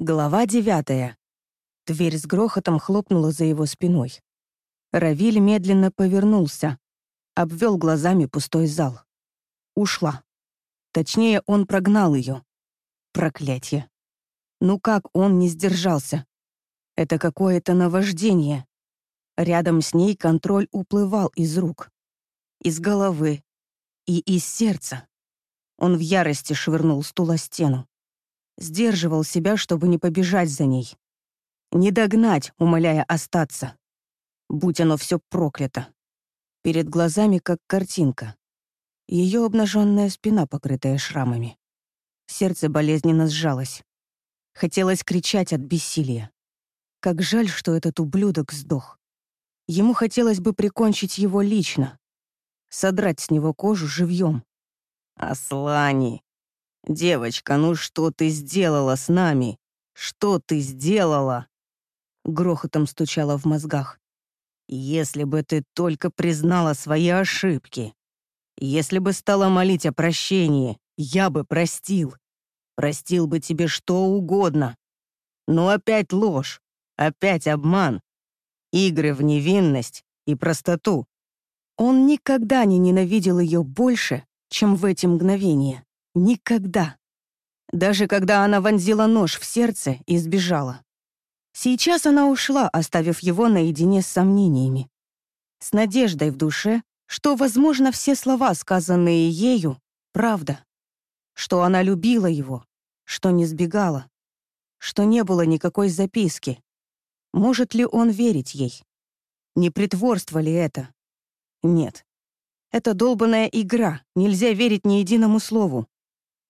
Глава девятая. Дверь с грохотом хлопнула за его спиной. Равиль медленно повернулся, обвел глазами пустой зал. Ушла. Точнее, он прогнал ее. Проклятье. Ну как он не сдержался? Это какое-то наваждение. Рядом с ней контроль уплывал из рук, из головы и из сердца. Он в ярости швырнул стул о стену. Сдерживал себя, чтобы не побежать за ней. Не догнать, умоляя остаться. Будь оно все проклято. Перед глазами как картинка. Ее обнаженная спина, покрытая шрамами. Сердце болезненно сжалось. Хотелось кричать от бессилия. Как жаль, что этот ублюдок сдох. Ему хотелось бы прикончить его лично. Содрать с него кожу живьем. «Аслани!» «Девочка, ну что ты сделала с нами? Что ты сделала?» Грохотом стучала в мозгах. «Если бы ты только признала свои ошибки, если бы стала молить о прощении, я бы простил. Простил бы тебе что угодно. Но опять ложь, опять обман, игры в невинность и простоту». Он никогда не ненавидел ее больше, чем в эти мгновения. Никогда. Даже когда она вонзила нож в сердце и сбежала. Сейчас она ушла, оставив его наедине с сомнениями. С надеждой в душе, что, возможно, все слова, сказанные ею, правда. Что она любила его, что не сбегала, что не было никакой записки. Может ли он верить ей? Не притворство ли это? Нет. Это долбанная игра, нельзя верить ни единому слову.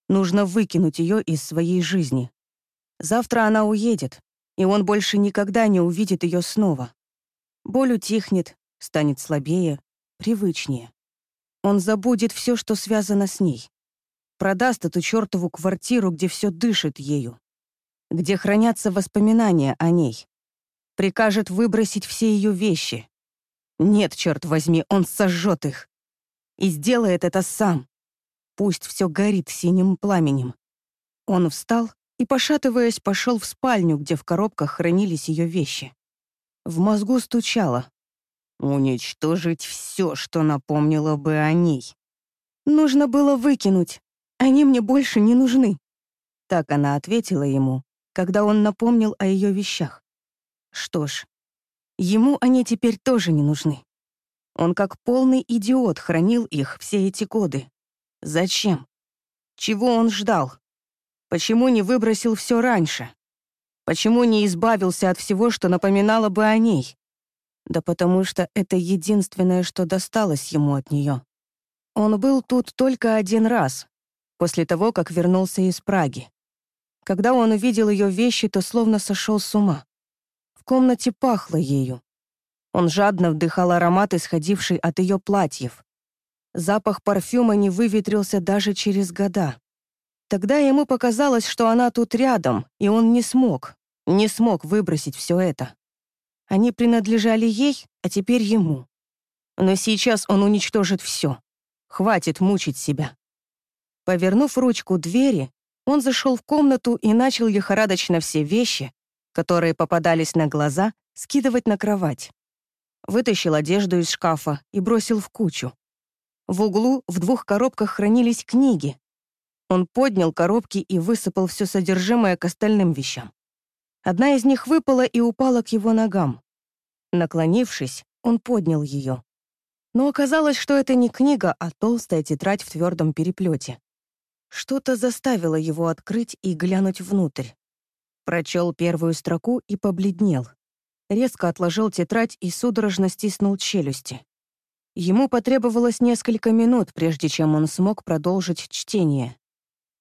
Нужно выкинуть ее из своей жизни. Завтра она уедет, и он больше никогда не увидит ее снова. Боль утихнет, станет слабее, привычнее. Он забудет все, что связано с ней. Продаст эту чертову квартиру, где все дышит ею. Где хранятся воспоминания о ней. Прикажет выбросить все ее вещи. Нет, черт возьми, он сожжет их. И сделает это сам, Пусть все горит синим пламенем. Он встал и, пошатываясь, пошел в спальню, где в коробках хранились ее вещи. В мозгу стучало. Уничтожить все, что напомнило бы о ней. Нужно было выкинуть. Они мне больше не нужны. Так она ответила ему, когда он напомнил о ее вещах. Что ж, ему они теперь тоже не нужны. Он как полный идиот хранил их все эти годы. Зачем? Чего он ждал? Почему не выбросил все раньше? Почему не избавился от всего, что напоминало бы о ней? Да потому что это единственное, что досталось ему от нее. Он был тут только один раз, после того, как вернулся из Праги. Когда он увидел ее вещи, то словно сошел с ума. В комнате пахло ею. Он жадно вдыхал аромат, исходивший от ее платьев. Запах парфюма не выветрился даже через года. Тогда ему показалось, что она тут рядом, и он не смог, не смог выбросить все это. Они принадлежали ей, а теперь ему. Но сейчас он уничтожит все. Хватит мучить себя. Повернув ручку двери, он зашел в комнату и начал лихорадочно все вещи, которые попадались на глаза, скидывать на кровать. Вытащил одежду из шкафа и бросил в кучу. В углу в двух коробках хранились книги. Он поднял коробки и высыпал все содержимое к остальным вещам. Одна из них выпала и упала к его ногам. Наклонившись, он поднял ее. Но оказалось, что это не книга, а толстая тетрадь в твердом переплете. Что-то заставило его открыть и глянуть внутрь. Прочел первую строку и побледнел. Резко отложил тетрадь и судорожно стиснул челюсти. Ему потребовалось несколько минут, прежде чем он смог продолжить чтение.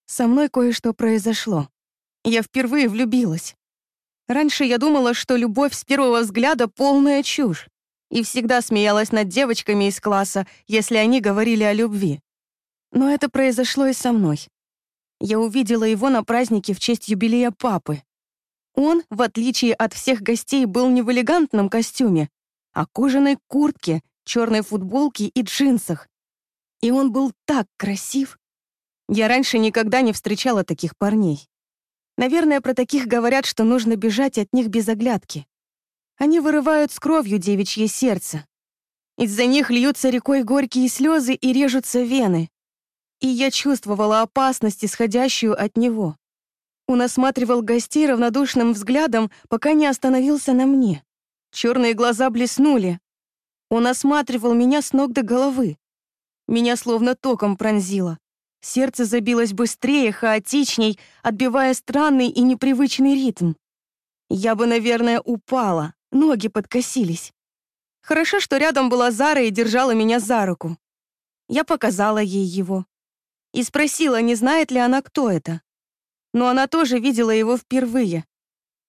«Со мной кое-что произошло. Я впервые влюбилась. Раньше я думала, что любовь с первого взгляда — полная чушь, и всегда смеялась над девочками из класса, если они говорили о любви. Но это произошло и со мной. Я увидела его на празднике в честь юбилея папы. Он, в отличие от всех гостей, был не в элегантном костюме, а кожаной куртке черной футболке и джинсах. И он был так красив. Я раньше никогда не встречала таких парней. Наверное, про таких говорят, что нужно бежать от них без оглядки. Они вырывают с кровью девичье сердце. Из-за них льются рекой горькие слезы и режутся вены. И я чувствовала опасность, исходящую от него. Он осматривал гостей равнодушным взглядом, пока не остановился на мне. Черные глаза блеснули. Он осматривал меня с ног до головы. Меня словно током пронзило. Сердце забилось быстрее, хаотичней, отбивая странный и непривычный ритм. Я бы, наверное, упала, ноги подкосились. Хорошо, что рядом была Зара и держала меня за руку. Я показала ей его. И спросила, не знает ли она, кто это. Но она тоже видела его впервые.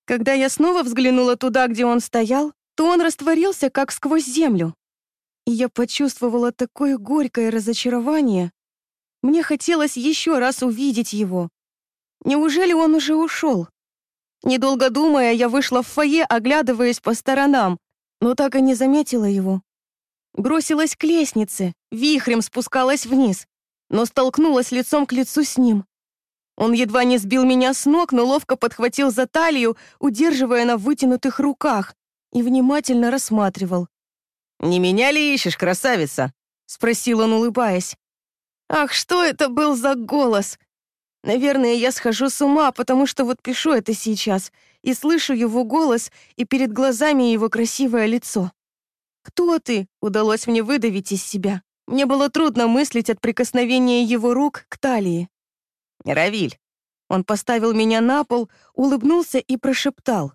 Когда я снова взглянула туда, где он стоял, то он растворился, как сквозь землю. И я почувствовала такое горькое разочарование, мне хотелось еще раз увидеть его. Неужели он уже ушел? Недолго думая, я вышла в фойе, оглядываясь по сторонам, но так и не заметила его. Бросилась к лестнице, вихрем спускалась вниз, но столкнулась лицом к лицу с ним. Он едва не сбил меня с ног, но ловко подхватил за талию, удерживая на вытянутых руках, и внимательно рассматривал. «Не меня ли ищешь, красавица?» — спросил он, улыбаясь. Ах, что это был за голос? Наверное, я схожу с ума, потому что вот пишу это сейчас и слышу его голос, и перед глазами его красивое лицо. «Кто ты?» — удалось мне выдавить из себя. Мне было трудно мыслить от прикосновения его рук к талии. «Равиль». Он поставил меня на пол, улыбнулся и прошептал.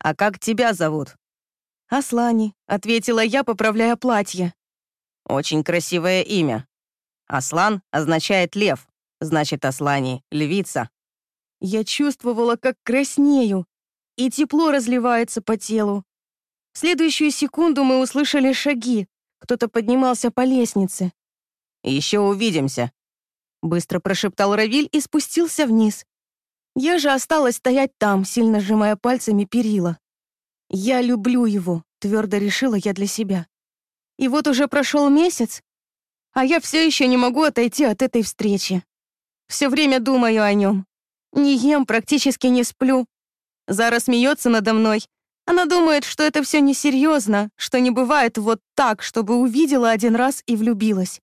«А как тебя зовут?» «Аслани», — ответила я, поправляя платье. «Очень красивое имя», Аслан означает лев, значит, Аслани — львица. Я чувствовала, как краснею, и тепло разливается по телу. В следующую секунду мы услышали шаги. Кто-то поднимался по лестнице. «Еще увидимся», — быстро прошептал Равиль и спустился вниз. Я же осталась стоять там, сильно сжимая пальцами перила. «Я люблю его», — твердо решила я для себя. И вот уже прошел месяц, а я все еще не могу отойти от этой встречи. Все время думаю о нем. Не ем, практически не сплю. Зара смеется надо мной. Она думает, что это все несерьезно, что не бывает вот так, чтобы увидела один раз и влюбилась.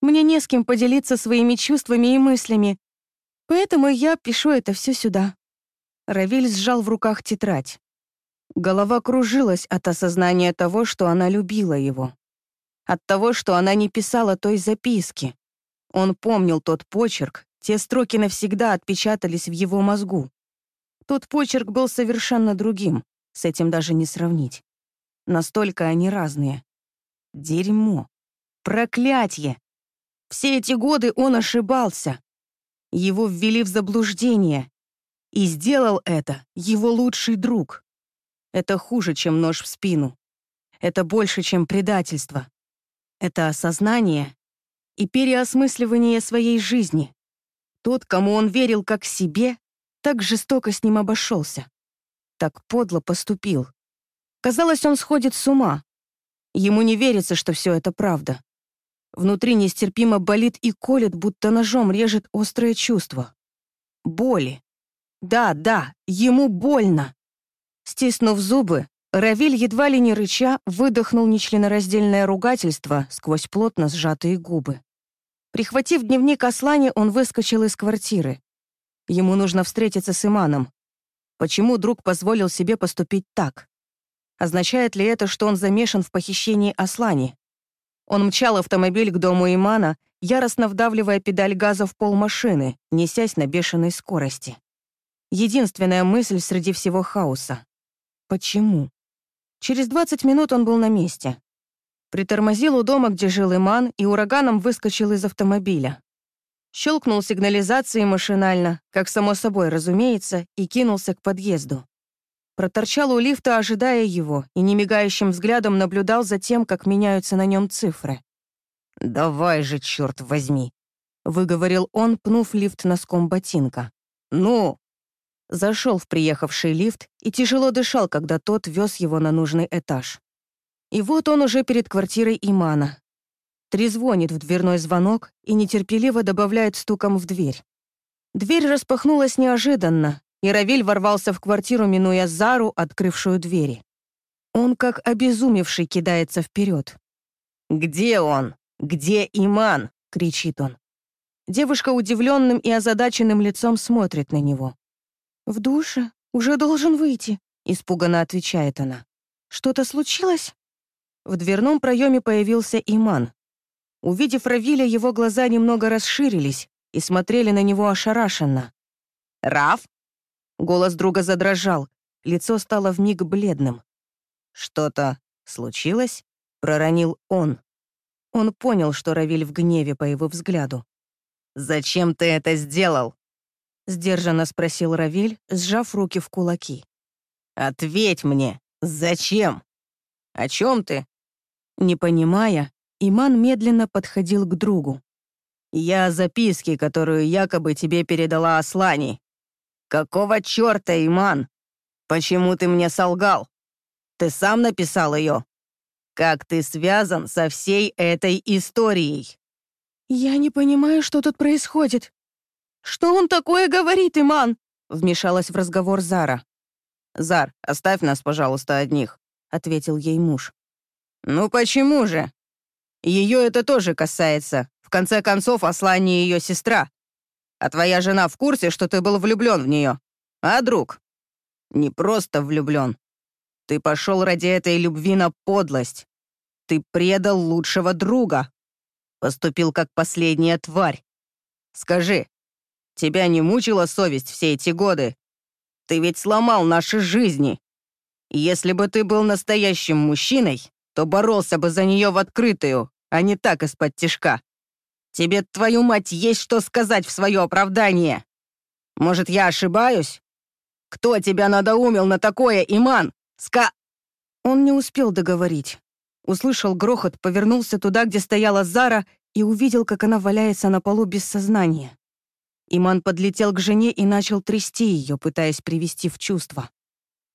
Мне не с кем поделиться своими чувствами и мыслями, поэтому я пишу это все сюда. Равиль сжал в руках тетрадь. Голова кружилась от осознания того, что она любила его от того, что она не писала той записки. Он помнил тот почерк, те строки навсегда отпечатались в его мозгу. Тот почерк был совершенно другим, с этим даже не сравнить. Настолько они разные. Дерьмо. Проклятье. Все эти годы он ошибался. Его ввели в заблуждение. И сделал это его лучший друг. Это хуже, чем нож в спину. Это больше, чем предательство. Это осознание и переосмысливание своей жизни. Тот, кому он верил как себе, так жестоко с ним обошелся. Так подло поступил. Казалось, он сходит с ума. Ему не верится, что все это правда. Внутри нестерпимо болит и колет, будто ножом режет острое чувство. Боли. Да, да, ему больно. Стиснув зубы, Равиль, едва ли не рыча, выдохнул нечленораздельное ругательство сквозь плотно сжатые губы. Прихватив дневник Аслани, он выскочил из квартиры. Ему нужно встретиться с Иманом. Почему друг позволил себе поступить так? Означает ли это, что он замешан в похищении Аслани? Он мчал автомобиль к дому Имана, яростно вдавливая педаль газа в пол машины, несясь на бешеной скорости. Единственная мысль среди всего хаоса. Почему? Через 20 минут он был на месте. Притормозил у дома, где жил Иман, и ураганом выскочил из автомобиля. Щелкнул сигнализацией машинально, как само собой разумеется, и кинулся к подъезду. Проторчал у лифта, ожидая его, и немигающим взглядом наблюдал за тем, как меняются на нем цифры. «Давай же, черт возьми!» — выговорил он, пнув лифт носком ботинка. «Ну!» зашел в приехавший лифт и тяжело дышал, когда тот вез его на нужный этаж. И вот он уже перед квартирой Имана. Трезвонит в дверной звонок и нетерпеливо добавляет стуком в дверь. Дверь распахнулась неожиданно, и Равиль ворвался в квартиру, минуя Зару, открывшую двери. Он, как обезумевший, кидается вперед. «Где он? Где Иман?» — кричит он. Девушка удивленным и озадаченным лицом смотрит на него. «В душе? Уже должен выйти», — испуганно отвечает она. «Что-то случилось?» В дверном проеме появился Иман. Увидев Равиля, его глаза немного расширились и смотрели на него ошарашенно. «Раф?» Голос друга задрожал, лицо стало вмиг бледным. «Что-то случилось?» — проронил он. Он понял, что Равиль в гневе по его взгляду. «Зачем ты это сделал?» — сдержанно спросил Равиль, сжав руки в кулаки. «Ответь мне, зачем? О чем ты?» Не понимая, Иман медленно подходил к другу. «Я о записке, которую якобы тебе передала Аслани. Какого черта, Иман? Почему ты мне солгал? Ты сам написал ее? Как ты связан со всей этой историей?» «Я не понимаю, что тут происходит. Что он такое говорит, Иман?» Вмешалась в разговор Зара. «Зар, оставь нас, пожалуйста, одних», — ответил ей муж. «Ну почему же? Ее это тоже касается. В конце концов, Аслани ее сестра. А твоя жена в курсе, что ты был влюблен в нее? А, друг? Не просто влюблен. Ты пошел ради этой любви на подлость. Ты предал лучшего друга. Поступил как последняя тварь. Скажи, тебя не мучила совесть все эти годы? Ты ведь сломал наши жизни. Если бы ты был настоящим мужчиной, то боролся бы за нее в открытую, а не так из-под тишка. Тебе, твою мать, есть что сказать в свое оправдание. Может, я ошибаюсь? Кто тебя надоумил на такое, Иман? Ска...» Он не успел договорить. Услышал грохот, повернулся туда, где стояла Зара, и увидел, как она валяется на полу без сознания. Иман подлетел к жене и начал трясти ее, пытаясь привести в чувство.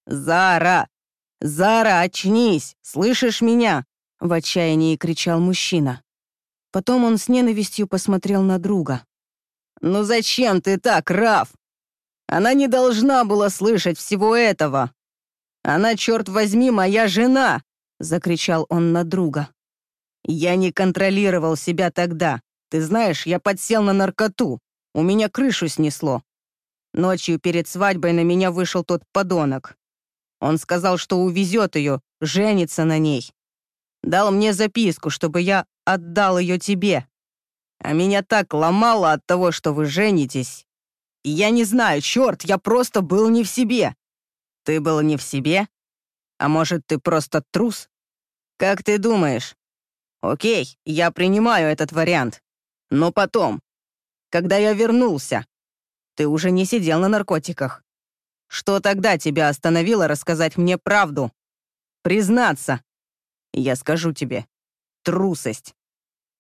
«Зара! Зара, очнись! Слышишь меня?» — в отчаянии кричал мужчина. Потом он с ненавистью посмотрел на друга. «Ну зачем ты так, Раф? Она не должна была слышать всего этого. Она, черт возьми, моя жена!» — закричал он на друга. «Я не контролировал себя тогда. Ты знаешь, я подсел на наркоту. У меня крышу снесло. Ночью перед свадьбой на меня вышел тот подонок. Он сказал, что увезет ее, женится на ней. Дал мне записку, чтобы я отдал ее тебе. А меня так ломало от того, что вы женитесь. И я не знаю, черт, я просто был не в себе. Ты был не в себе? А может, ты просто трус? Как ты думаешь? Окей, я принимаю этот вариант. Но потом, когда я вернулся, ты уже не сидел на наркотиках. Что тогда тебя остановило рассказать мне правду? Признаться. Я скажу тебе. Трусость.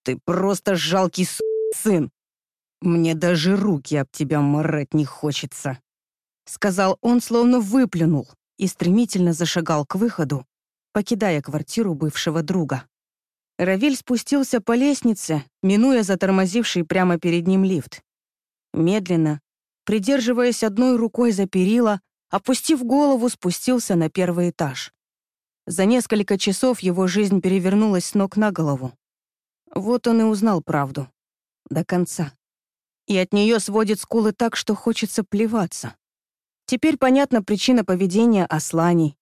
Ты просто жалкий сын. Мне даже руки об тебя морать не хочется. Сказал он, словно выплюнул, и стремительно зашагал к выходу, покидая квартиру бывшего друга. Равиль спустился по лестнице, минуя затормозивший прямо перед ним лифт. Медленно, придерживаясь одной рукой за перила, опустив голову, спустился на первый этаж. За несколько часов его жизнь перевернулась с ног на голову. Вот он и узнал правду. До конца. И от нее сводит скулы так, что хочется плеваться. Теперь понятна причина поведения Аслани,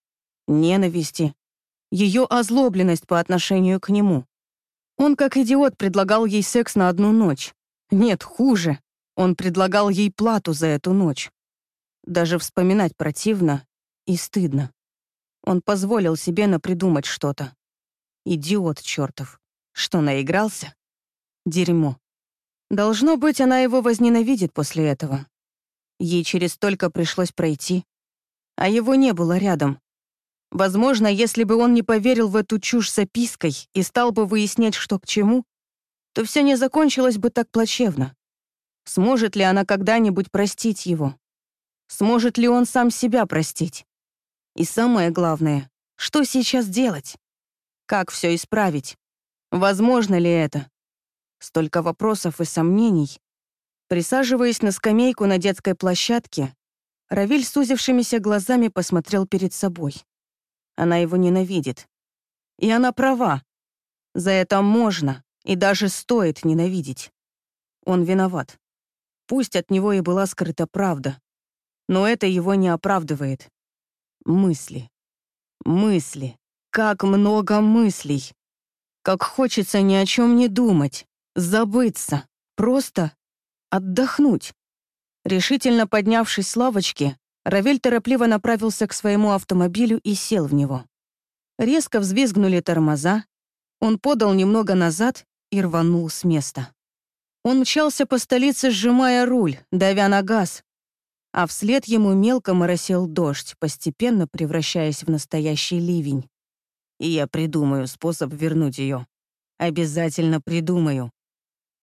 ненависти, ее озлобленность по отношению к нему. Он, как идиот, предлагал ей секс на одну ночь. Нет, хуже. Он предлагал ей плату за эту ночь. Даже вспоминать противно и стыдно. Он позволил себе напридумать что-то. Идиот чертов. Что, наигрался? Дерьмо. Должно быть, она его возненавидит после этого. Ей через столько пришлось пройти. А его не было рядом. Возможно, если бы он не поверил в эту чушь с опиской и стал бы выяснять, что к чему, то все не закончилось бы так плачевно. Сможет ли она когда-нибудь простить его? Сможет ли он сам себя простить? И самое главное, что сейчас делать? Как все исправить? Возможно ли это? Столько вопросов и сомнений. Присаживаясь на скамейку на детской площадке, Равиль сузившимися глазами посмотрел перед собой. Она его ненавидит. И она права. За это можно и даже стоит ненавидеть. Он виноват. Пусть от него и была скрыта правда, но это его не оправдывает. Мысли. Мысли. Как много мыслей. Как хочется ни о чем не думать, забыться, просто отдохнуть. Решительно поднявшись с лавочки, Равель торопливо направился к своему автомобилю и сел в него. Резко взвизгнули тормоза, он подал немного назад и рванул с места. Он мчался по столице, сжимая руль, давя на газ, а вслед ему мелко моросил дождь, постепенно превращаясь в настоящий ливень. И я придумаю способ вернуть ее. Обязательно придумаю.